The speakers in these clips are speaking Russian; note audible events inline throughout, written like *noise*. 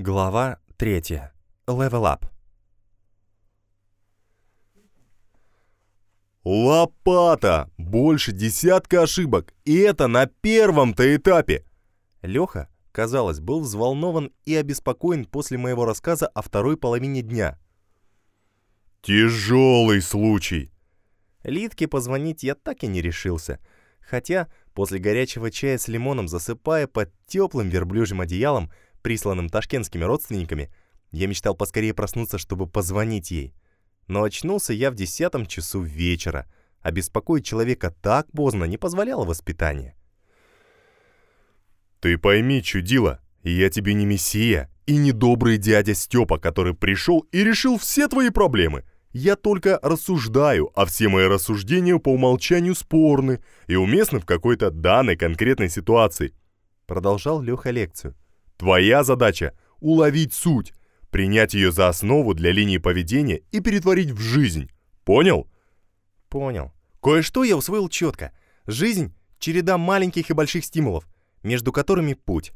Глава 3. Level Up. Лопата! Больше десятка ошибок, и это на первом-то этапе. Леха, казалось, был взволнован и обеспокоен после моего рассказа о второй половине дня. Тяжелый случай. Литке позвонить я так и не решился, хотя после горячего чая с лимоном, засыпая под теплым верблюжьим одеялом, присланным ташкентскими родственниками, я мечтал поскорее проснуться, чтобы позвонить ей. Но очнулся я в десятом часу вечера, а беспокоить человека так поздно не позволяло воспитание. Ты пойми, чудила, я тебе не мессия и не добрый дядя Степа, который пришел и решил все твои проблемы. Я только рассуждаю, а все мои рассуждения по умолчанию спорны и уместны в какой-то данной конкретной ситуации. Продолжал Леха лекцию. Твоя задача — уловить суть, принять ее за основу для линии поведения и перетворить в жизнь. Понял? Понял. Кое-что я усвоил четко. Жизнь — череда маленьких и больших стимулов, между которыми путь.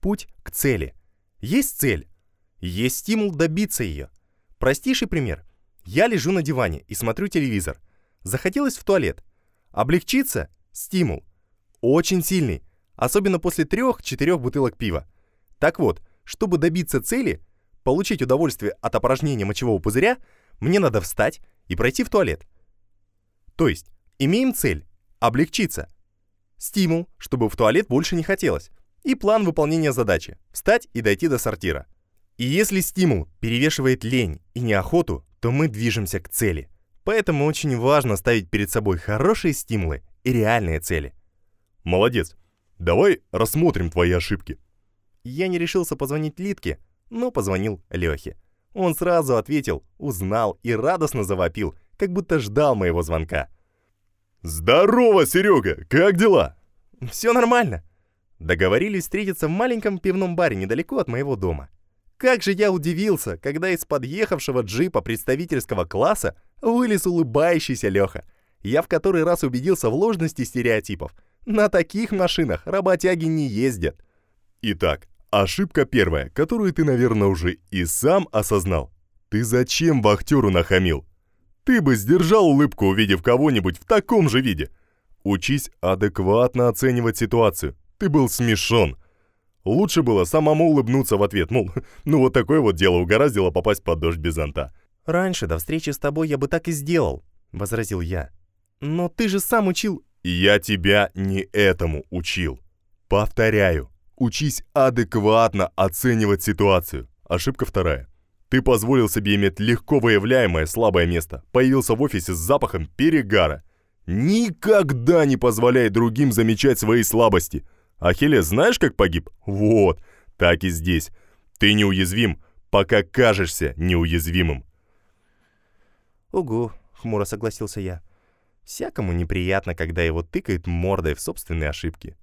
Путь к цели. Есть цель. Есть стимул добиться ее. Простейший пример. Я лежу на диване и смотрю телевизор. Захотелось в туалет. Облегчиться — стимул. Очень сильный, особенно после трех-четырех бутылок пива. Так вот, чтобы добиться цели, получить удовольствие от опорожнения мочевого пузыря, мне надо встать и пройти в туалет. То есть, имеем цель – облегчиться. Стимул, чтобы в туалет больше не хотелось. И план выполнения задачи – встать и дойти до сортира. И если стимул перевешивает лень и неохоту, то мы движемся к цели. Поэтому очень важно ставить перед собой хорошие стимулы и реальные цели. Молодец. Давай рассмотрим твои ошибки. Я не решился позвонить Литке, но позвонил Лехе. Он сразу ответил, узнал и радостно завопил, как будто ждал моего звонка. «Здорово, Серега! Как дела?» «Все нормально». Договорились встретиться в маленьком пивном баре недалеко от моего дома. Как же я удивился, когда из подъехавшего джипа представительского класса вылез улыбающийся Леха. Я в который раз убедился в ложности стереотипов. На таких машинах работяги не ездят. Итак, ошибка первая, которую ты, наверное, уже и сам осознал. Ты зачем вахтеру нахамил? Ты бы сдержал улыбку, увидев кого-нибудь в таком же виде. Учись адекватно оценивать ситуацию. Ты был смешон. Лучше было самому улыбнуться в ответ, мол, *laughs* ну вот такое вот дело угораздило попасть под дождь без зонта. «Раньше до встречи с тобой я бы так и сделал», — возразил я. «Но ты же сам учил...» «Я тебя не этому учил. Повторяю, учись адекватно оценивать ситуацию. Ошибка вторая. Ты позволил себе иметь легко выявляемое слабое место, появился в офисе с запахом перегара. Никогда не позволяй другим замечать свои слабости. Ахиллес знаешь, как погиб? Вот, так и здесь. Ты неуязвим, пока кажешься неуязвимым. «Угу», — хмуро согласился я. «Всякому неприятно, когда его тыкают мордой в собственные ошибки».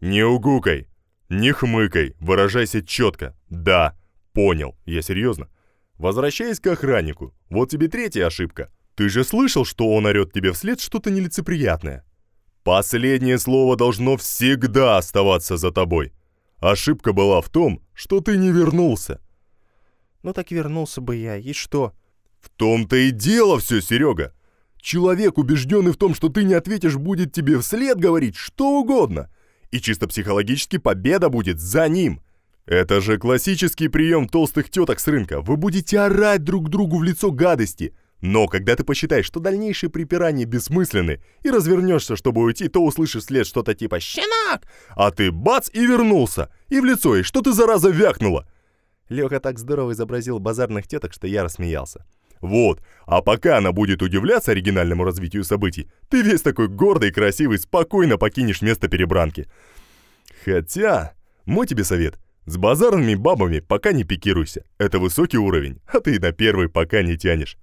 «Не угукай, не хмыкай, выражайся четко. Да, понял, я серьезно. Возвращаясь к охраннику, вот тебе третья ошибка. Ты же слышал, что он орет тебе вслед что-то нелицеприятное? Последнее слово должно всегда оставаться за тобой. Ошибка была в том, что ты не вернулся. Ну так вернулся бы я, и что? В том-то и дело все, Серега. Человек, убежденный в том, что ты не ответишь, будет тебе вслед говорить что угодно. И чисто психологически победа будет за ним. Это же классический прием толстых теток с рынка. Вы будете орать друг другу в лицо гадости. Но когда ты посчитаешь, что дальнейшие припирания бессмысленны, и развернешься, чтобы уйти, то услышишь вслед что-то типа «Щенок!», а ты бац и вернулся, и в лицо, и что ты, зараза, вякнула? Леха так здорово изобразил базарных теток, что я рассмеялся. Вот, а пока она будет удивляться оригинальному развитию событий, ты весь такой гордый, красивый, спокойно покинешь место перебранки. Хотя, мой тебе совет, с базарными бабами пока не пикируйся, это высокий уровень, а ты на первый пока не тянешь.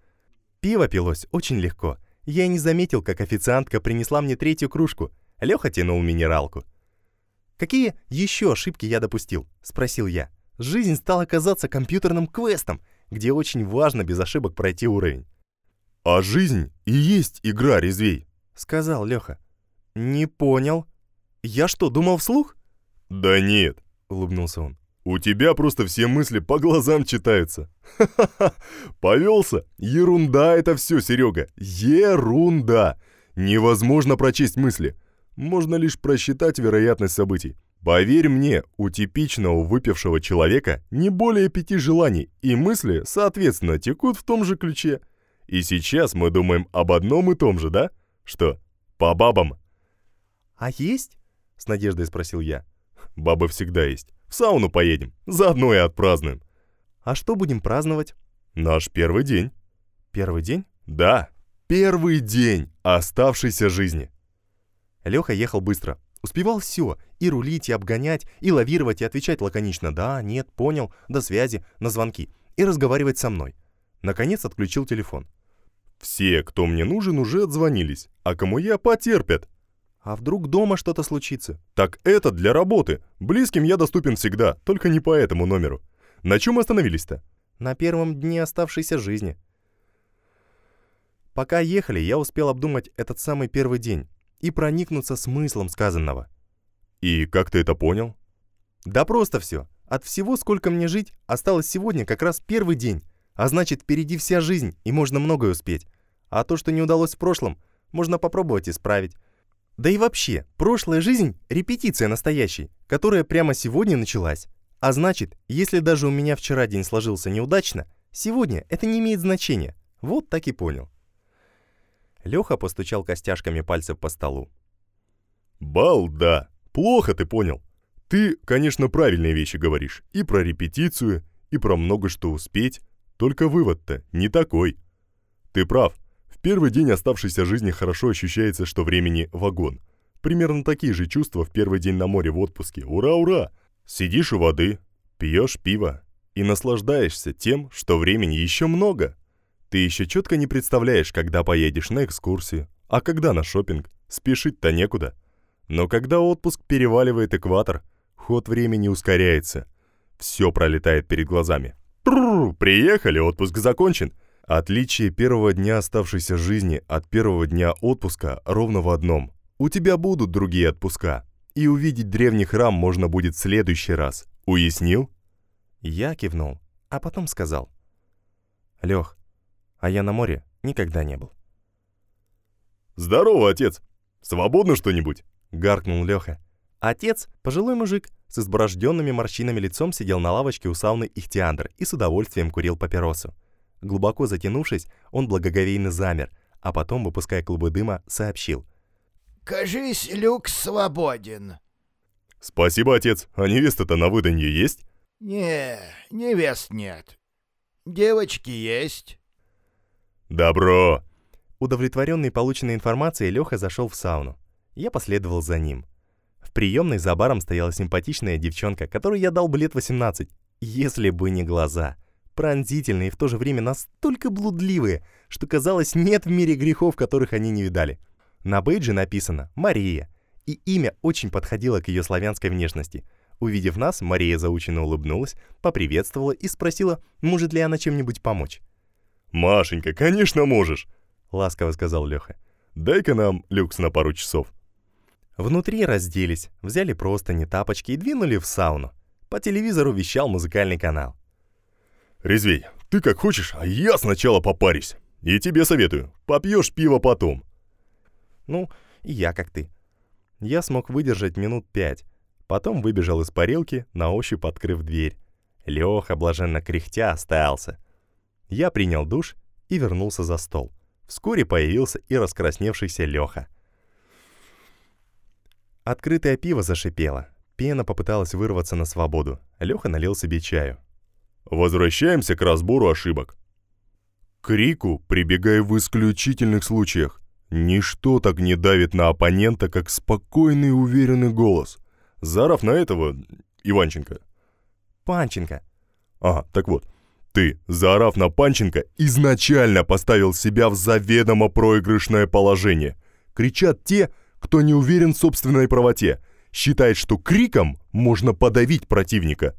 Пиво пилось очень легко. Я и не заметил, как официантка принесла мне третью кружку. Леха тянул минералку. «Какие еще ошибки я допустил?» — спросил я. Жизнь стала казаться компьютерным квестом, где очень важно без ошибок пройти уровень. «А жизнь и есть игра резвей», — сказал Леха. «Не понял. Я что, думал вслух?» «Да нет», — улыбнулся он. У тебя просто все мысли по глазам читаются. Ха-ха-ха, повелся? Ерунда это все, Серега, ерунда. Невозможно прочесть мысли. Можно лишь просчитать вероятность событий. Поверь мне, у типичного выпившего человека не более пяти желаний, и мысли, соответственно, текут в том же ключе. И сейчас мы думаем об одном и том же, да? Что, по бабам? «А есть?» — с надеждой спросил я. *laughs* Бабы всегда есть. В сауну поедем, заодно и отпразднуем. «А что будем праздновать?» Наш первый день. «Первый день?» Да, первый день оставшейся жизни. Леха ехал быстро. Успевал все. И рулить, и обгонять, и лавировать, и отвечать лаконично «да», «нет», «понял», «до связи», «на звонки». И разговаривать со мной. Наконец отключил телефон. Все, кто мне нужен, уже отзвонились, а кому я, потерпят. А вдруг дома что-то случится? Так это для работы. Близким я доступен всегда, только не по этому номеру. На чем остановились-то? На первом дне оставшейся жизни. Пока ехали, я успел обдумать этот самый первый день и проникнуться смыслом сказанного. И как ты это понял? Да просто все. От всего, сколько мне жить, осталось сегодня как раз первый день. А значит, впереди вся жизнь, и можно многое успеть. А то, что не удалось в прошлом, можно попробовать исправить. Да и вообще, прошлая жизнь — репетиция настоящей, которая прямо сегодня началась. А значит, если даже у меня вчера день сложился неудачно, сегодня это не имеет значения. Вот так и понял. Леха постучал костяшками пальцев по столу. «Балда! Плохо ты понял. Ты, конечно, правильные вещи говоришь. И про репетицию, и про много что успеть. Только вывод-то не такой. Ты прав. В первый день оставшейся жизни хорошо ощущается, что времени вагон. Примерно такие же чувства в первый день на море в отпуске. Ура, ура! Сидишь у воды, пьешь пиво и наслаждаешься тем, что времени еще много. Ты еще четко не представляешь, когда поедешь на экскурсию, а когда на шопинг. Спешить-то некуда. Но когда отпуск переваливает экватор, ход времени ускоряется. Все пролетает перед глазами. Прррр, приехали, отпуск закончен. Отличие первого дня оставшейся жизни от первого дня отпуска ровно в одном. У тебя будут другие отпуска, и увидеть древний храм можно будет в следующий раз. Уяснил? Я кивнул, а потом сказал. Лех, а я на море никогда не был. «Здорово, отец! Свободно что-нибудь?» — гаркнул Леха. Отец, пожилой мужик, с изборожденными морщинами лицом сидел на лавочке у сауны Ихтиандр и с удовольствием курил папиросу. Глубоко затянувшись, он благоговейно замер, а потом, выпуская клубы дыма, сообщил. «Кажись, люк свободен». «Спасибо, отец. А невеста-то на выданье есть?» «Не, невест нет. Девочки есть». «Добро!» Удовлетворенный полученной информацией, Леха зашел в сауну. Я последовал за ним. В приемной за баром стояла симпатичная девчонка, которой я дал бы лет 18, если бы не глаза. Пронзительные и в то же время настолько блудливые, что казалось, нет в мире грехов, которых они не видали. На бейдже написано «Мария», и имя очень подходило к ее славянской внешности. Увидев нас, Мария заученно улыбнулась, поприветствовала и спросила, может ли она чем-нибудь помочь. «Машенька, конечно можешь!» — ласково сказал Леха. «Дай-ка нам люкс на пару часов». Внутри разделись, взяли простыни, тапочки и двинули в сауну. По телевизору вещал музыкальный канал. «Резвей, ты как хочешь, а я сначала попарюсь. И тебе советую, попьешь пиво потом». Ну, и я как ты. Я смог выдержать минут пять. Потом выбежал из парилки, на ощупь открыв дверь. Леха, блаженно кряхтя, остался. Я принял душ и вернулся за стол. Вскоре появился и раскрасневшийся Леха. Открытое пиво зашипело. Пена попыталась вырваться на свободу. Леха налил себе чаю. Возвращаемся к разбору ошибок. Крику прибегай в исключительных случаях. Ничто так не давит на оппонента, как спокойный и уверенный голос. Зарав на этого, Иванченко. Панченко. Ага, так вот. Ты, заорав на Панченко, изначально поставил себя в заведомо проигрышное положение. Кричат те, кто не уверен в собственной правоте, считает, что криком можно подавить противника.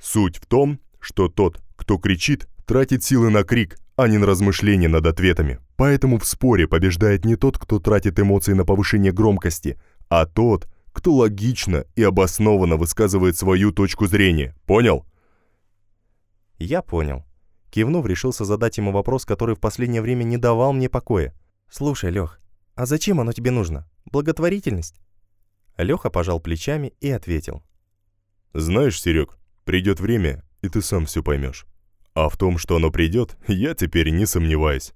Суть в том, что тот, кто кричит, тратит силы на крик, а не на размышления над ответами. Поэтому в споре побеждает не тот, кто тратит эмоции на повышение громкости, а тот, кто логично и обоснованно высказывает свою точку зрения. Понял? Я понял. Кивнув, решился задать ему вопрос, который в последнее время не давал мне покоя. «Слушай, Лех, а зачем оно тебе нужно? Благотворительность?» Леха пожал плечами и ответил. «Знаешь, Серег, придет время, и ты сам все поймешь. А в том, что оно придет, я теперь не сомневаюсь».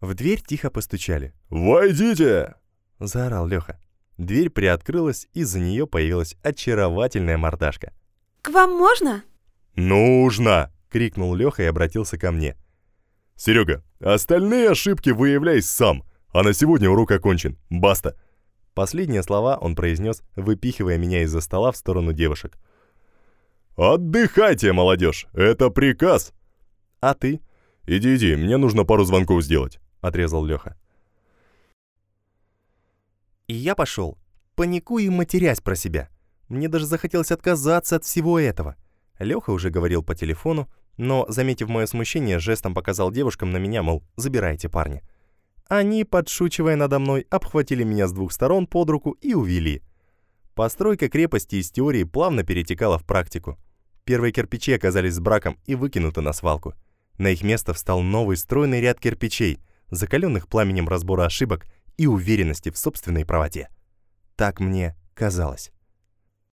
В дверь тихо постучали. «Войдите!» — заорал Леха. Дверь приоткрылась, и за нее появилась очаровательная мордашка. «К вам можно?» «Нужно!» — крикнул Леха и обратился ко мне. «Серега, остальные ошибки выявляй сам, а на сегодня урок окончен. Баста!» Последние слова он произнес, выпихивая меня из-за стола в сторону девушек. «Отдыхайте, молодежь! Это приказ!» «А ты?» «Иди, иди, мне нужно пару звонков сделать», — отрезал Леха. И я пошел, паникуя и матерясь про себя. Мне даже захотелось отказаться от всего этого. Леха уже говорил по телефону, но, заметив мое смущение, жестом показал девушкам на меня, мол, забирайте парня. Они, подшучивая надо мной, обхватили меня с двух сторон под руку и увели. Постройка крепости из теории плавно перетекала в практику. Первые кирпичи оказались с браком и выкинуты на свалку. На их место встал новый стройный ряд кирпичей, закаленных пламенем разбора ошибок и уверенности в собственной правоте. Так мне казалось.